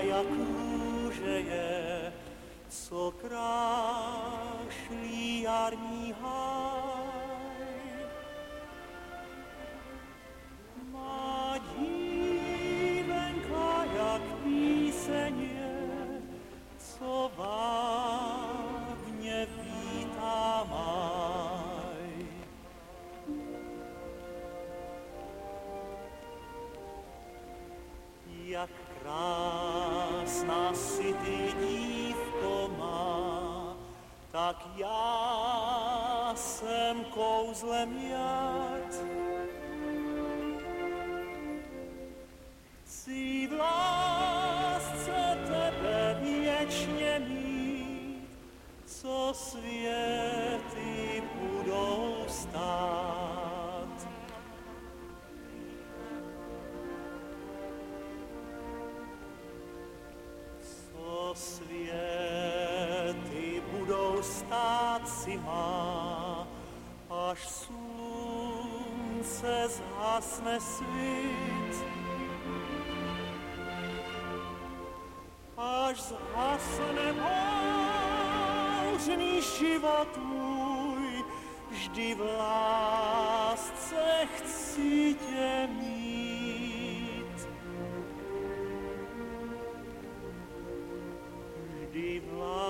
jak růžeje, co krášlí jarní háj. Jak krásná si ty dívko má, tak já jsem kouzlem jad. Chci v lásce tebe věčně mít, co světy budou stát si má, až slunce zhasne svít. Až zhasne bouřný život můj, vždy v lásce chci tě mít. Vždy v lásce